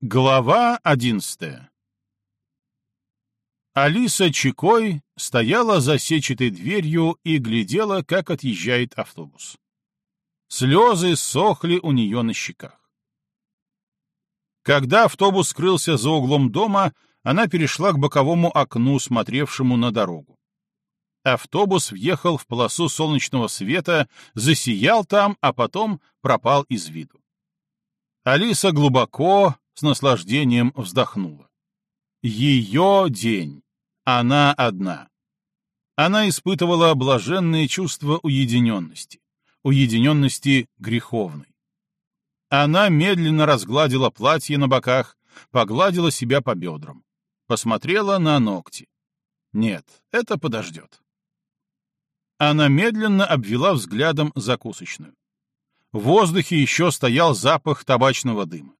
Глава одиннадцатая Алиса Чикой стояла за сетчатой дверью и глядела, как отъезжает автобус. Слезы сохли у нее на щеках. Когда автобус скрылся за углом дома, она перешла к боковому окну, смотревшему на дорогу. Автобус въехал в полосу солнечного света, засиял там, а потом пропал из виду. Алиса глубоко, с наслаждением вздохнула. Ее день. Она одна. Она испытывала блаженные чувства уединенности, уединенности греховной. Она медленно разгладила платье на боках, погладила себя по бедрам, посмотрела на ногти. Нет, это подождет. Она медленно обвела взглядом закусочную. В воздухе еще стоял запах табачного дыма.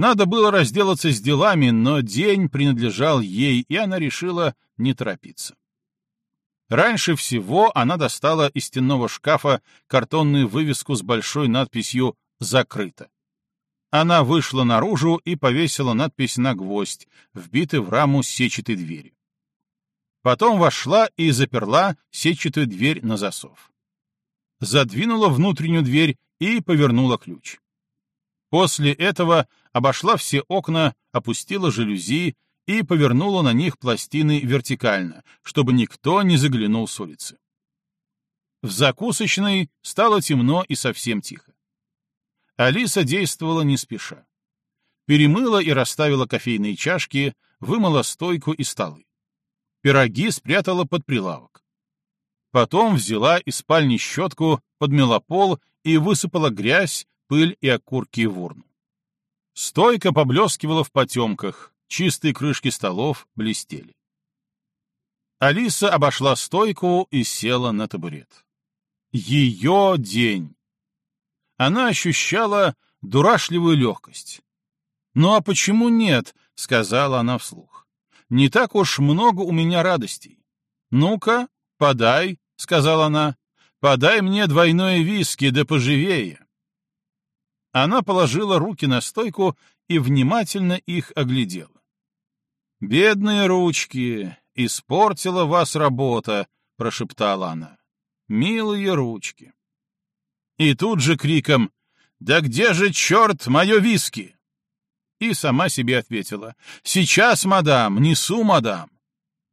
Надо было разделаться с делами, но день принадлежал ей, и она решила не торопиться. Раньше всего она достала из стенного шкафа картонную вывеску с большой надписью «Закрыто». Она вышла наружу и повесила надпись на гвоздь, вбитый в раму сетчатой двери. Потом вошла и заперла сетчатую дверь на засов. Задвинула внутреннюю дверь и повернула ключ. После этого обошла все окна, опустила жалюзи и повернула на них пластины вертикально, чтобы никто не заглянул с улицы. В закусочной стало темно и совсем тихо. Алиса действовала не спеша. Перемыла и расставила кофейные чашки, вымыла стойку и столы. Пироги спрятала под прилавок. Потом взяла из спальни щетку, подмела пол и высыпала грязь, пыль и окурки в урну. Стойка поблескивала в потемках, чистые крышки столов блестели. Алиса обошла стойку и села на табурет. Ее день. Она ощущала дурашливую легкость. «Ну а почему нет?» — сказала она вслух. «Не так уж много у меня радостей. Ну-ка, подай», — сказала она. «Подай мне двойное виски, да поживее». Она положила руки на стойку и внимательно их оглядела. «Бедные ручки! Испортила вас работа!» — прошептала она. «Милые ручки!» И тут же криком «Да где же, черт, мое виски?» И сама себе ответила «Сейчас, мадам, несу, мадам».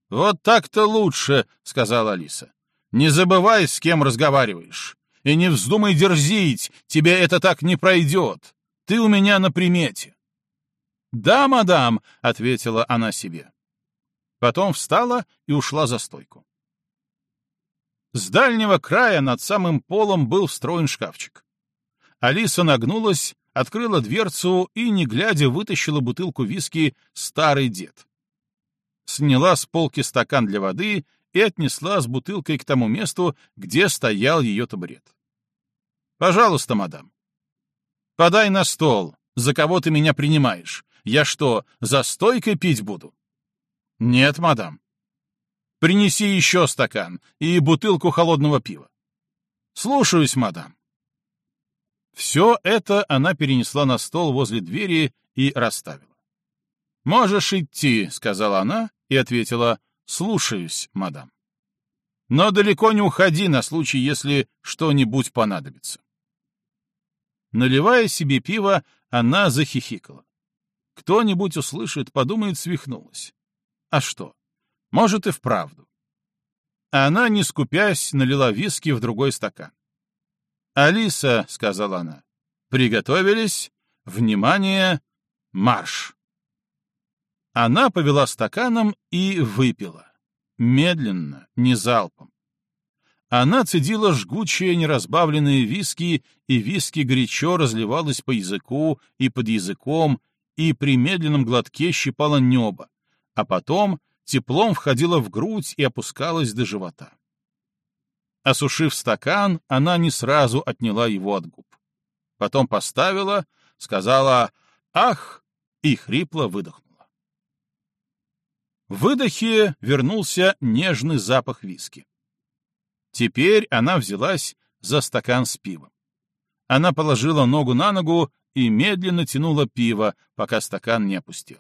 «Вот так-то лучше», — сказала Алиса. «Не забывай, с кем разговариваешь. И не вздумай дерзить, тебе это так не пройдет. Ты у меня на примете. «Да, мадам», — ответила она себе. Потом встала и ушла за стойку. С дальнего края над самым полом был встроен шкафчик. Алиса нагнулась, открыла дверцу и, не глядя, вытащила бутылку виски «Старый дед». Сняла с полки стакан для воды и отнесла с бутылкой к тому месту, где стоял ее табурет. Пожалуйста, мадам. Подай на стол. За кого ты меня принимаешь? Я что, за стойкой пить буду? Нет, мадам. Принеси еще стакан и бутылку холодного пива. Слушаюсь, мадам. Все это она перенесла на стол возле двери и расставила. «Можешь идти», — сказала она и ответила «слушаюсь, мадам». «Но далеко не уходи на случай, если что-нибудь понадобится». Наливая себе пиво, она захихикала. Кто-нибудь услышит, подумает, свихнулась. А что? Может и вправду. Она, не скупясь, налила виски в другой стакан. «Алиса», — сказала она, — «приготовились? Внимание! Марш!» Она повела стаканом и выпила. Медленно, не залпом. Она цедила жгучие неразбавленные виски, и виски горячо разливалось по языку и под языком, и при медленном глотке щипало небо, а потом теплом входила в грудь и опускалась до живота. Осушив стакан, она не сразу отняла его от губ. Потом поставила, сказала «Ах!» и хрипло выдохнула. В выдохе вернулся нежный запах виски. Теперь она взялась за стакан с пивом. Она положила ногу на ногу и медленно тянула пиво, пока стакан не опустил.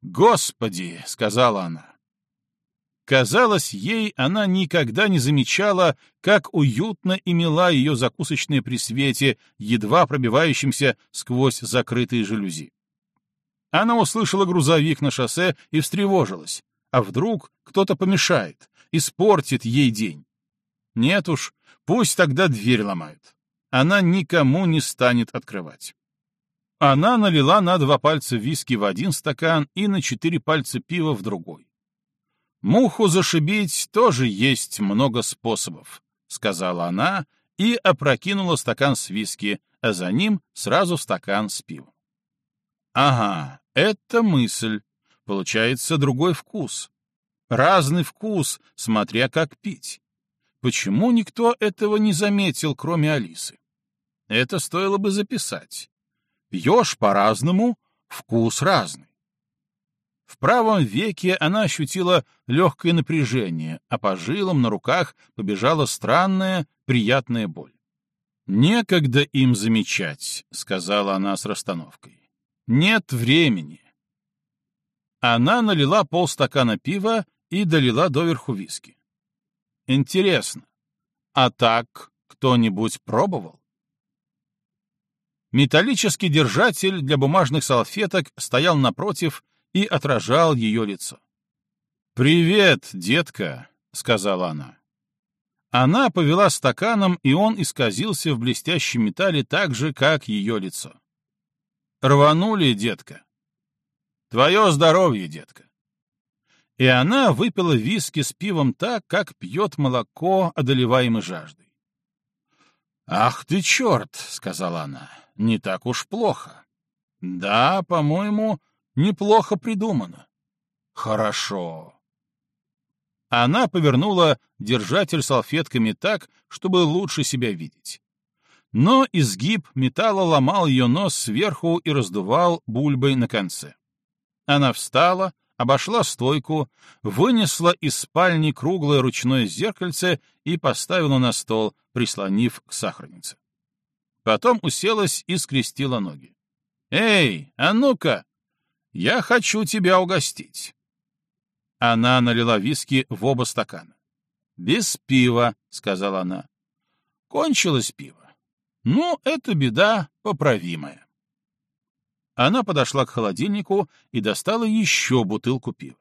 «Господи!» — сказала она. Казалось, ей она никогда не замечала, как уютно и мила ее закусочная при свете, едва пробивающемся сквозь закрытые жалюзи. Она услышала грузовик на шоссе и встревожилась. А вдруг кто-то помешает, испортит ей день? Нет уж, пусть тогда дверь ломают. Она никому не станет открывать. Она налила на два пальца виски в один стакан и на четыре пальца пива в другой. «Муху зашибить тоже есть много способов», — сказала она и опрокинула стакан с виски, а за ним сразу стакан с пивом. «Ага, это мысль. Получается другой вкус. Разный вкус, смотря как пить. Почему никто этого не заметил, кроме Алисы? Это стоило бы записать. Пьешь по-разному, вкус разный. В правом веке она ощутила легкое напряжение, а по жилам на руках побежала странная, приятная боль. «Некогда им замечать», — сказала она с расстановкой. «Нет времени». Она налила полстакана пива и долила доверху виски. «Интересно, а так кто-нибудь пробовал?» Металлический держатель для бумажных салфеток стоял напротив и отражал ее лицо. «Привет, детка», — сказала она. Она повела стаканом, и он исказился в блестящем металле так же, как ее лицо. «Рванули, детка?» «Твое здоровье, детка!» И она выпила виски с пивом так, как пьет молоко, одолеваемый жаждой. «Ах ты черт!» — сказала она. «Не так уж плохо. Да, по-моему, Неплохо придумано. Хорошо. Она повернула держатель салфетками так, чтобы лучше себя видеть. Но изгиб металла ломал ее нос сверху и раздувал бульбой на конце. Она встала, обошла стойку, вынесла из спальни круглое ручное зеркальце и поставила на стол, прислонив к сахарнице. Потом уселась и скрестила ноги. «Эй, а ну-ка, я хочу тебя угостить. Она налила виски в оба стакана. «Без пива», — сказала она. «Кончилось пиво. Ну, это беда поправимая». Она подошла к холодильнику и достала еще бутылку пива.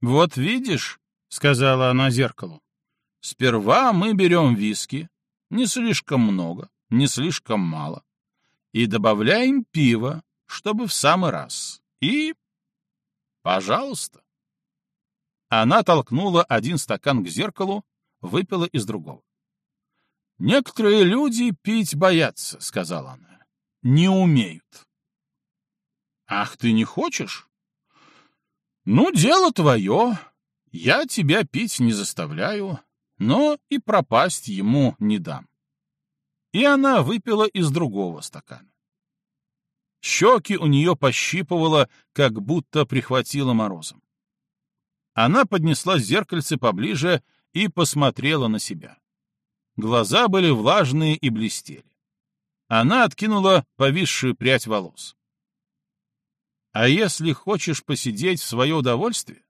«Вот видишь», — сказала она зеркалу, — «сперва мы берем виски, не слишком много, не слишком мало, и добавляем пиво, чтобы в самый раз. И... Пожалуйста. Она толкнула один стакан к зеркалу, выпила из другого. «Некоторые люди пить боятся», — сказала она. «Не умеют». «Ах, ты не хочешь?» «Ну, дело твое. Я тебя пить не заставляю, но и пропасть ему не дам». И она выпила из другого стакана. Щеки у нее пощипывало, как будто прихватило морозом. Она поднесла зеркальце поближе и посмотрела на себя. Глаза были влажные и блестели. Она откинула повисшую прядь волос. А если хочешь посидеть в свое удовольствие,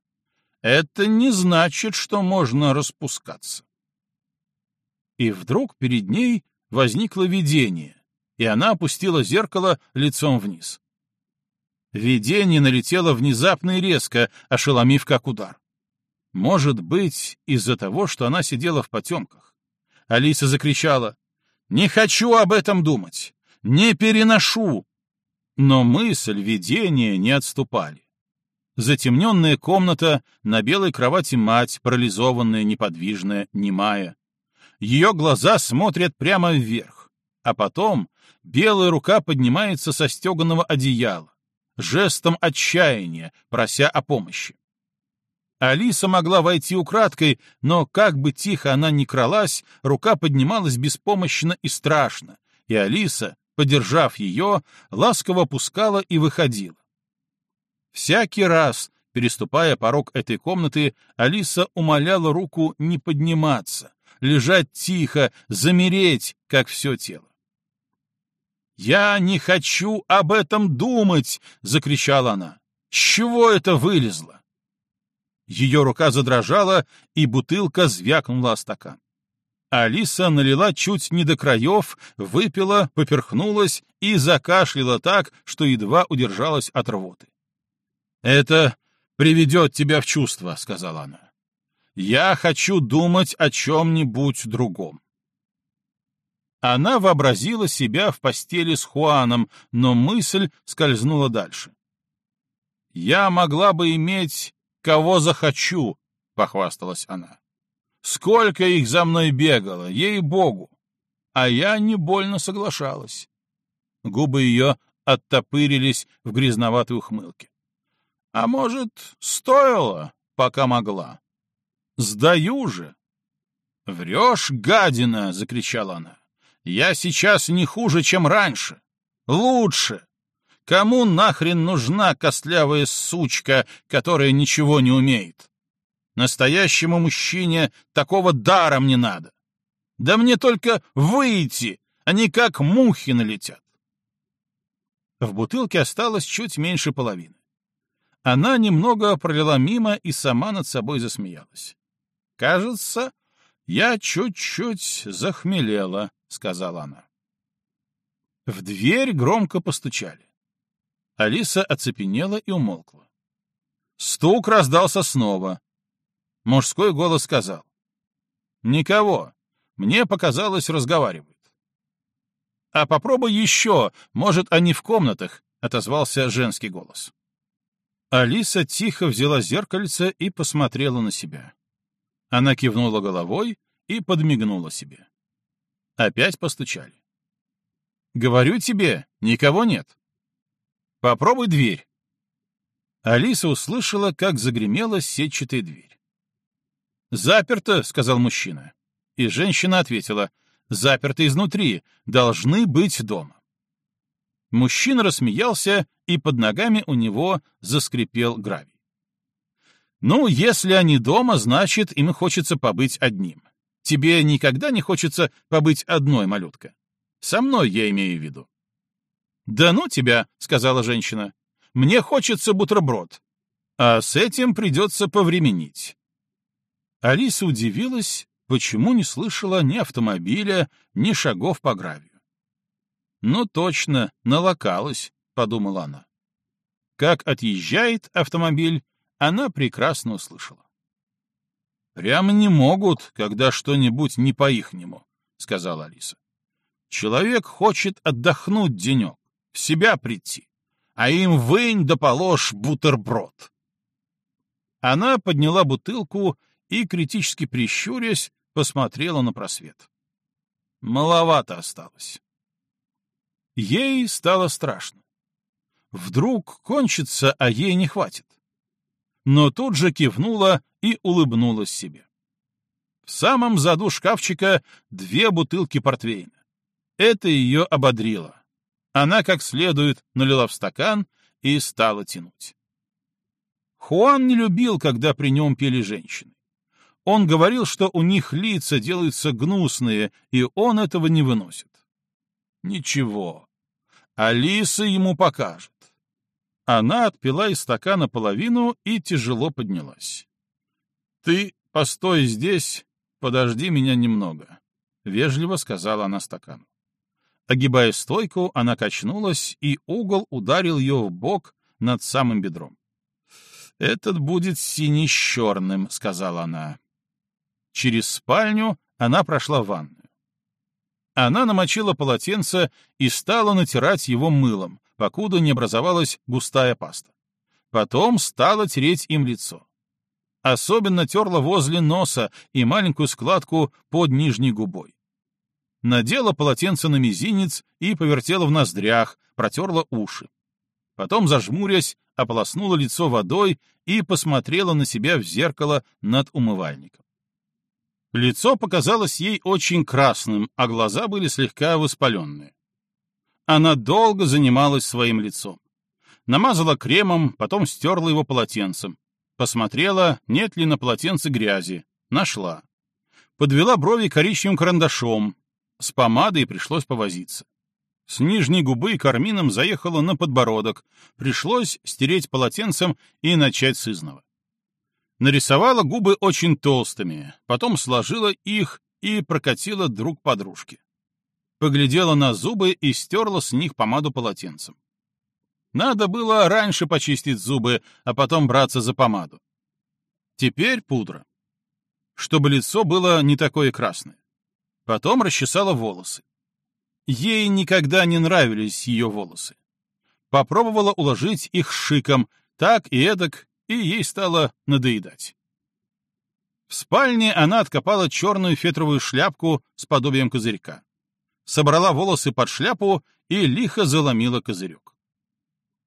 это не значит, что можно распускаться. И вдруг перед ней возникло видение, и она опустила зеркало лицом вниз. Видение налетело внезапно и резко, ошеломив как удар. Может быть, из-за того, что она сидела в потемках. Алиса закричала «Не хочу об этом думать! Не переношу!» Но мысль, видение не отступали. Затемненная комната, на белой кровати мать, парализованная, неподвижная, немая. Ее глаза смотрят прямо вверх, а потом белая рука поднимается со стеганого одеяла, жестом отчаяния, прося о помощи. Алиса могла войти украдкой, но как бы тихо она ни кралась, рука поднималась беспомощно и страшно, и Алиса, подержав ее, ласково пускала и выходила. Всякий раз, переступая порог этой комнаты, Алиса умоляла руку не подниматься, лежать тихо, замереть, как все тело. «Я не хочу об этом думать!» — закричала она. «С чего это вылезло?» Ее рука задрожала, и бутылка звякнула о стакан. Алиса налила чуть не до краев, выпила, поперхнулась и закашляла так, что едва удержалась от рвоты. «Это приведет тебя в чувство», — сказала она. «Я хочу думать о чем-нибудь другом». Она вообразила себя в постели с Хуаном, но мысль скользнула дальше. «Я могла бы иметь, кого захочу», — похвасталась она. «Сколько их за мной бегало, ей-богу!» А я не больно соглашалась. Губы ее оттопырились в грязноватой ухмылке. «А может, стоило, пока могла? Сдаю же!» «Врешь, гадина!» — закричала она. Я сейчас не хуже, чем раньше. Лучше. Кому нахрен нужна костлявая сучка, которая ничего не умеет? Настоящему мужчине такого даром не надо. Да мне только выйти, они как мухи налетят. В бутылке осталось чуть меньше половины. Она немного пролила мимо и сама над собой засмеялась. Кажется, я чуть-чуть захмелела, — сказала она. В дверь громко постучали. Алиса оцепенела и умолкла. Стук раздался снова. Мужской голос сказал. «Никого. Мне показалось, разговаривают». «А попробуй еще. Может, они в комнатах», — отозвался женский голос. Алиса тихо взяла зеркальце и посмотрела на себя. Она кивнула головой и подмигнула себе. Опять постучали. «Говорю тебе, никого нет. Попробуй дверь». Алиса услышала, как загремела сетчатая дверь. «Заперто», — сказал мужчина. И женщина ответила, «Заперто изнутри, должны быть дома». Мужчина рассмеялся, и под ногами у него заскрипел гравий. «Ну, если они дома, значит, им хочется побыть одним. Тебе никогда не хочется побыть одной, малютка? Со мной я имею в виду. «Да ну тебя», — сказала женщина. «Мне хочется бутерброд. А с этим придется повременить». Алиса удивилась, почему не слышала ни автомобиля, ни шагов по гравию. «Ну точно, налокалась», — подумала она. Как отъезжает автомобиль, она прекрасно услышала. «Прямо не могут, когда что-нибудь не по-ихнему», — сказала Алиса. «Человек хочет отдохнуть денек, в себя прийти, а им вынь да положь бутерброд». Она подняла бутылку и, критически прищурясь, посмотрела на просвет. Маловато осталось. Ей стало страшно. Вдруг кончится, а ей не хватит но тут же кивнула и улыбнулась себе. В самом заду шкафчика две бутылки портвейна. Это ее ободрило. Она как следует налила в стакан и стала тянуть. Хуан не любил, когда при нем пели женщины. Он говорил, что у них лица делаются гнусные, и он этого не выносит. Ничего. Алиса ему покажет. Она отпила из стакана половину и тяжело поднялась. «Ты постой здесь, подожди меня немного», — вежливо сказала она стакану. Огибая стойку, она качнулась, и угол ударил ее в бок над самым бедром. «Этот будет синий с черным», — сказала она. Через спальню она прошла в ванную. Она намочила полотенце и стала натирать его мылом, покуда не образовалась густая паста. Потом стала тереть им лицо. Особенно терла возле носа и маленькую складку под нижней губой. Надела полотенце на мизинец и повертела в ноздрях, протерла уши. Потом, зажмурясь, ополоснула лицо водой и посмотрела на себя в зеркало над умывальником. Лицо показалось ей очень красным, а глаза были слегка воспаленные. Она долго занималась своим лицом. Намазала кремом, потом стерла его полотенцем. Посмотрела, нет ли на полотенце грязи. Нашла. Подвела брови коричневым карандашом. С помадой пришлось повозиться. С нижней губы кармином заехала на подбородок, пришлось стереть полотенцем и начать с изного. Нарисовала губы очень толстыми, потом сложила их и прокатила друг подружке. Поглядела на зубы и стерла с них помаду полотенцем. Надо было раньше почистить зубы, а потом браться за помаду. Теперь пудра. Чтобы лицо было не такое красное. Потом расчесала волосы. Ей никогда не нравились ее волосы. Попробовала уложить их шиком, так и эдак, и ей стало надоедать. В спальне она откопала черную фетровую шляпку с подобием козырька. Собрала волосы под шляпу и лихо заломила козырек.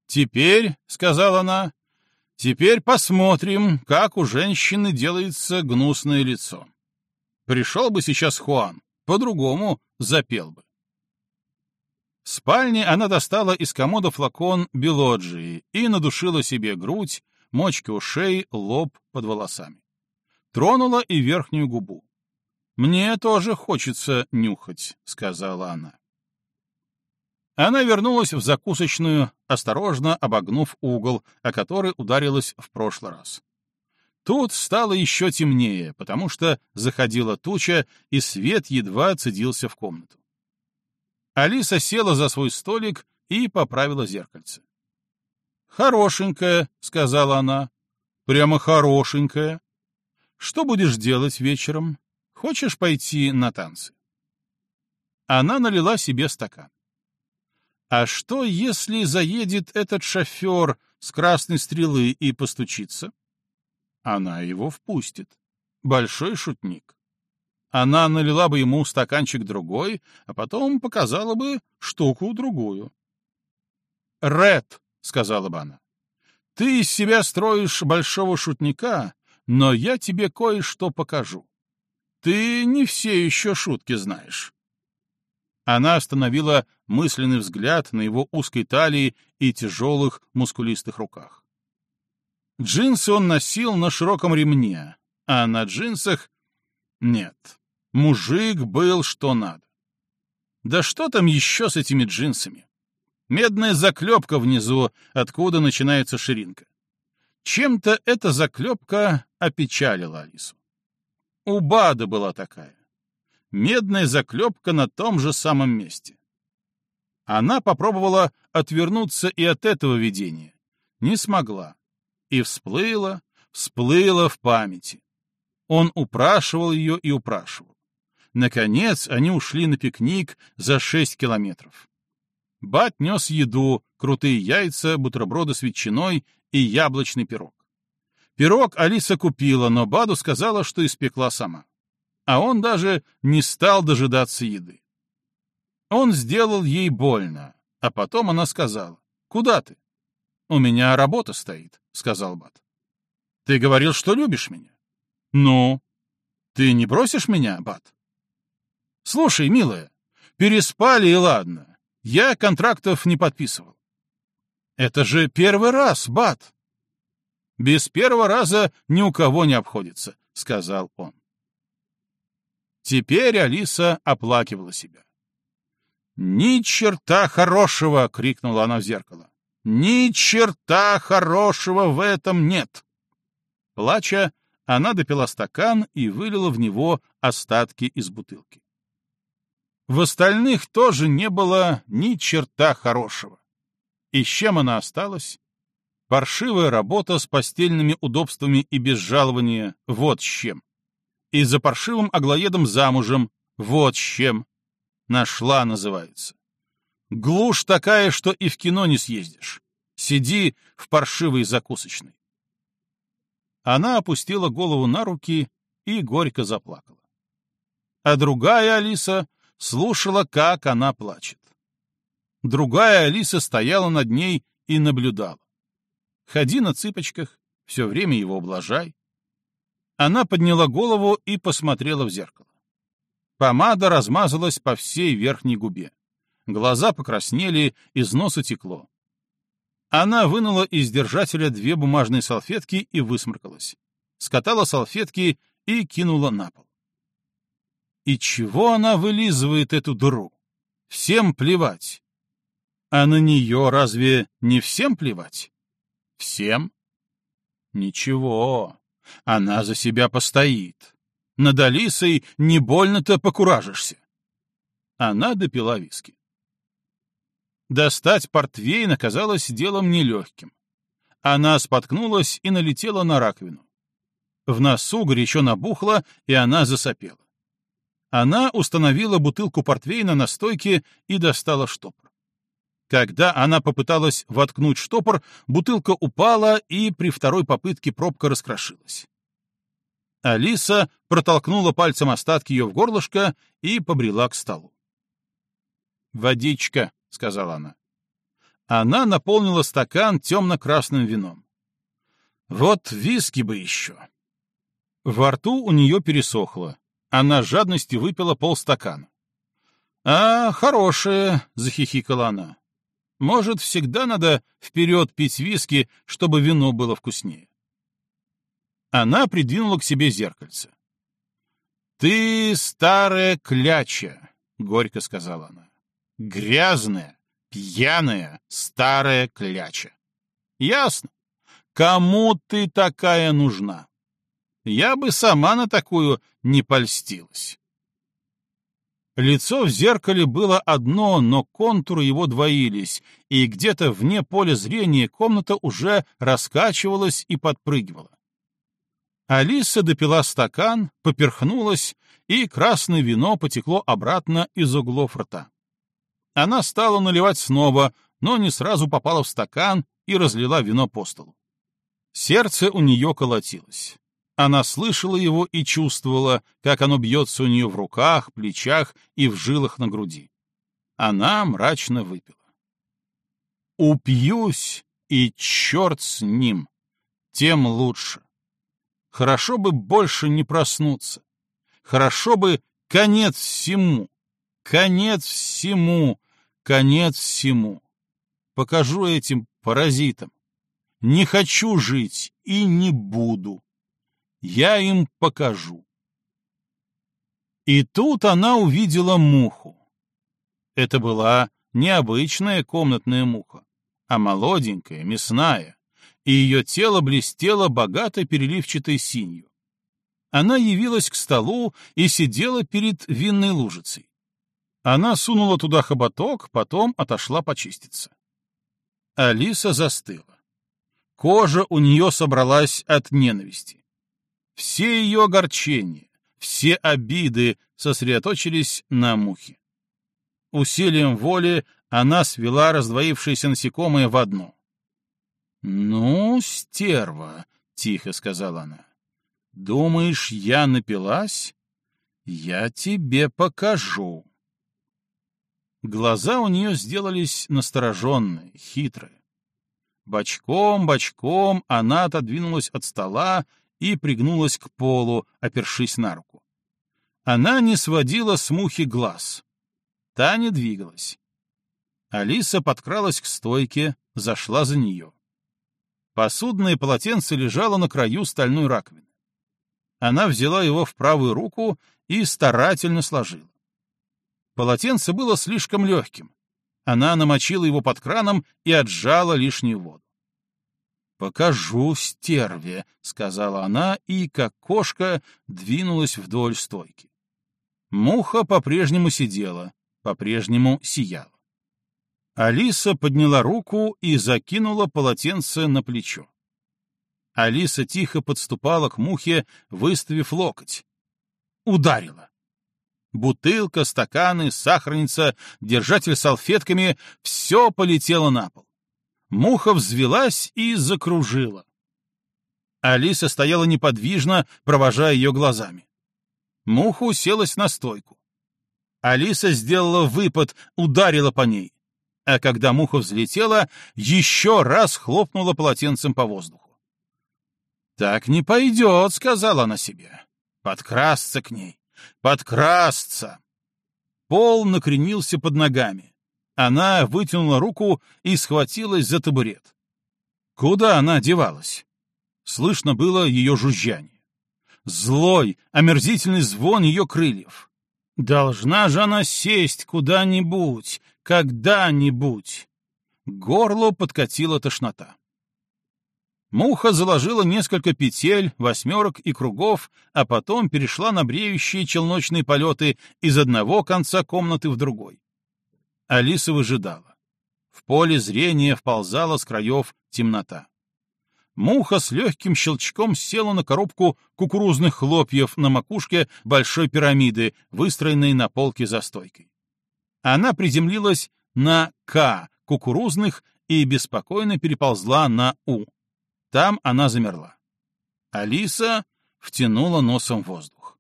«Теперь», — сказала она, — «теперь посмотрим, как у женщины делается гнусное лицо. Пришел бы сейчас Хуан, по-другому запел бы». В спальне она достала из комода флакон белоджии и надушила себе грудь, мочки ушей, лоб под волосами. Тронула и верхнюю губу. «Мне тоже хочется нюхать», — сказала она. Она вернулась в закусочную, осторожно обогнув угол, о который ударилась в прошлый раз. Тут стало еще темнее, потому что заходила туча, и свет едва цедился в комнату. Алиса села за свой столик и поправила зеркальце. «Хорошенькая», — сказала она. «Прямо хорошенькая. Что будешь делать вечером? Хочешь пойти на танцы?» Она налила себе стакан. «А что, если заедет этот шофер с красной стрелы и постучится?» Она его впустит. Большой шутник. Она налила бы ему стаканчик другой, а потом показала бы штуку другую. «Ред», — сказала бы «ты из себя строишь большого шутника, но я тебе кое-что покажу. Ты не все еще шутки знаешь». Она остановила мысленный взгляд на его узкой талии и тяжелых мускулистых руках. Джинсы он носил на широком ремне, а на джинсах... Нет, Мужик был что надо. Да что там еще с этими джинсами? Медная заклепка внизу, откуда начинается ширинка. Чем-то эта заклепка опечалила Алису. У Бады была такая. Медная заклепка на том же самом месте. Она попробовала отвернуться и от этого видения. Не смогла. И всплыла, всплыла в памяти. Он упрашивал ее и упрашивал. Наконец они ушли на пикник за шесть километров. Бат нес еду, крутые яйца, бутерброды с ветчиной и яблочный пирог. Пирог Алиса купила, но Баду сказала, что испекла сама. А он даже не стал дожидаться еды. Он сделал ей больно, а потом она сказала, «Куда ты?» «У меня работа стоит», — сказал Бат. «Ты говорил, что любишь меня». «Ну?» «Ты не бросишь меня, Бат?» Слушай, милая, переспали и ладно. Я контрактов не подписывал. Это же первый раз, Бат. Без первого раза ни у кого не обходится, сказал он. Теперь Алиса оплакивала себя. «Ни черта хорошего!» — крикнула она в зеркало. «Ни черта хорошего в этом нет!» Плача, она допила стакан и вылила в него остатки из бутылки. В остальных тоже не было ни черта хорошего. И с чем она осталась? Паршивая работа с постельными удобствами и без жалования — вот с чем. И за паршивым аглоедом замужем — вот с чем. Нашла, называется. Глушь такая, что и в кино не съездишь. Сиди в паршивой закусочной. Она опустила голову на руки и горько заплакала. А другая Алиса слушала, как она плачет. Другая Алиса стояла над ней и наблюдала. Ходи на цыпочках, все время его облажай. Она подняла голову и посмотрела в зеркало. Помада размазалась по всей верхней губе. Глаза покраснели, из носа текло. Она вынула из держателя две бумажные салфетки и высморкалась. Скатала салфетки и кинула на пол. И чего она вылизывает эту дыру? Всем плевать. А на нее разве не всем плевать? Всем? Ничего, она за себя постоит. Над Алисой не больно-то покуражишься. Она допила виски. Достать портвейн оказалось делом нелегким. Она споткнулась и налетела на раковину. В носу горячо набухло, и она засопела. Она установила бутылку портвейна на стойке и достала штопор. Когда она попыталась воткнуть штопор, бутылка упала, и при второй попытке пробка раскрошилась. Алиса протолкнула пальцем остатки ее в горлышко и побрела к столу. «Водичка», — сказала она. Она наполнила стакан темно-красным вином. «Вот виски бы еще». Во рту у нее пересохло. Она жадности выпила полстакана. «А, хорошая», — захихикала она. «Может, всегда надо вперед пить виски, чтобы вино было вкуснее». Она придвинула к себе зеркальце. «Ты старая кляча», — горько сказала она. «Грязная, пьяная, старая кляча. Ясно. Кому ты такая нужна?» Я бы сама на такую не польстилась. Лицо в зеркале было одно, но контуры его двоились, и где-то вне поля зрения комната уже раскачивалась и подпрыгивала. Алиса допила стакан, поперхнулась, и красное вино потекло обратно из углов рта. Она стала наливать снова, но не сразу попала в стакан и разлила вино по столу. Сердце у нее колотилось. Она слышала его и чувствовала, как оно бьется у нее в руках, плечах и в жилах на груди. Она мрачно выпила. «Упьюсь, и черт с ним, тем лучше. Хорошо бы больше не проснуться. Хорошо бы конец всему, конец всему, конец всему. Покажу этим паразитам. Не хочу жить и не буду. Я им покажу. И тут она увидела муху. Это была необычная комнатная муха, а молоденькая, мясная, и ее тело блестело богато переливчатой синью. Она явилась к столу и сидела перед винной лужицей. Она сунула туда хоботок, потом отошла почиститься. Алиса застыла. Кожа у нее собралась от ненависти. Все ее огорчения, все обиды сосредоточились на мухе. Усилием воли она свела раздвоившееся насекомое в одно. «Ну, стерва», — тихо сказала она, — «думаешь, я напилась? Я тебе покажу». Глаза у нее сделались настороженные, хитрые. Бочком-бочком она отодвинулась от стола и пригнулась к полу, опершись на руку. Она не сводила с мухи глаз. Та не двигалась. Алиса подкралась к стойке, зашла за нее. Посудное полотенце лежало на краю стальной раковины. Она взяла его в правую руку и старательно сложила. Полотенце было слишком легким. Она намочила его под краном и отжала лишнюю воду. «Покажу стерве», — сказала она, и, как кошка, двинулась вдоль стойки. Муха по-прежнему сидела, по-прежнему сияла. Алиса подняла руку и закинула полотенце на плечо. Алиса тихо подступала к мухе, выставив локоть. Ударила. Бутылка, стаканы, сахарница, держатель салфетками — все полетело на пол. Муха взвелась и закружила. Алиса стояла неподвижно, провожая ее глазами. Муха уселась на стойку. Алиса сделала выпад, ударила по ней. А когда муха взлетела, еще раз хлопнула полотенцем по воздуху. «Так не пойдет», — сказала она себе. «Подкрасться к ней! Подкрасться!» Пол накренился под ногами. Она вытянула руку и схватилась за табурет. Куда она девалась? Слышно было ее жужжание. Злой, омерзительный звон ее крыльев. Должна же она сесть куда-нибудь, когда-нибудь. К горлу подкатила тошнота. Муха заложила несколько петель, восьмерок и кругов, а потом перешла на бреющие челночные полеты из одного конца комнаты в другой. Алиса выжидала. В поле зрения вползала с краев темнота. Муха с легким щелчком села на коробку кукурузных хлопьев на макушке большой пирамиды, выстроенной на полке за стойкой. Она приземлилась на «К» кукурузных и беспокойно переползла на «У». Там она замерла. Алиса втянула носом воздух.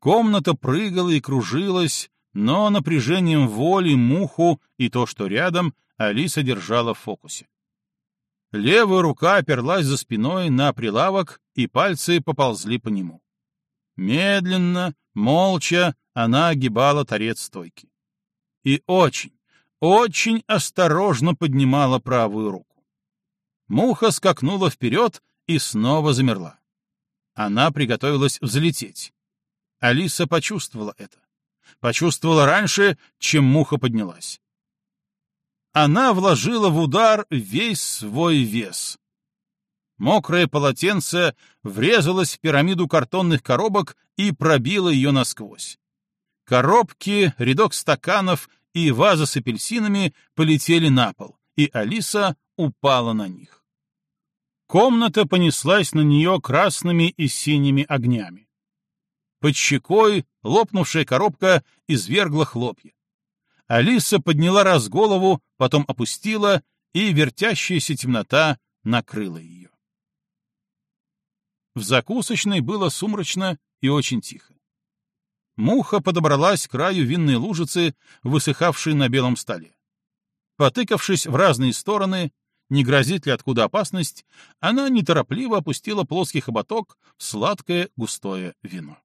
Комната прыгала и кружилась, но напряжением воли муху и то, что рядом, Алиса держала в фокусе. Левая рука оперлась за спиной на прилавок, и пальцы поползли по нему. Медленно, молча она огибала торец стойки. И очень, очень осторожно поднимала правую руку. Муха скакнула вперед и снова замерла. Она приготовилась взлететь. Алиса почувствовала это. Почувствовала раньше, чем муха поднялась. Она вложила в удар весь свой вес. Мокрое полотенце врезалось в пирамиду картонных коробок и пробило ее насквозь. Коробки, рядок стаканов и ваза с апельсинами полетели на пол, и Алиса упала на них. Комната понеслась на нее красными и синими огнями. Под щекой лопнувшая коробка извергла хлопья. Алиса подняла раз голову, потом опустила, и вертящаяся темнота накрыла ее. В закусочной было сумрачно и очень тихо. Муха подобралась к краю винной лужицы, высыхавшей на белом столе. Потыкавшись в разные стороны, не грозит ли откуда опасность, она неторопливо опустила плоский хоботок в сладкое густое вино.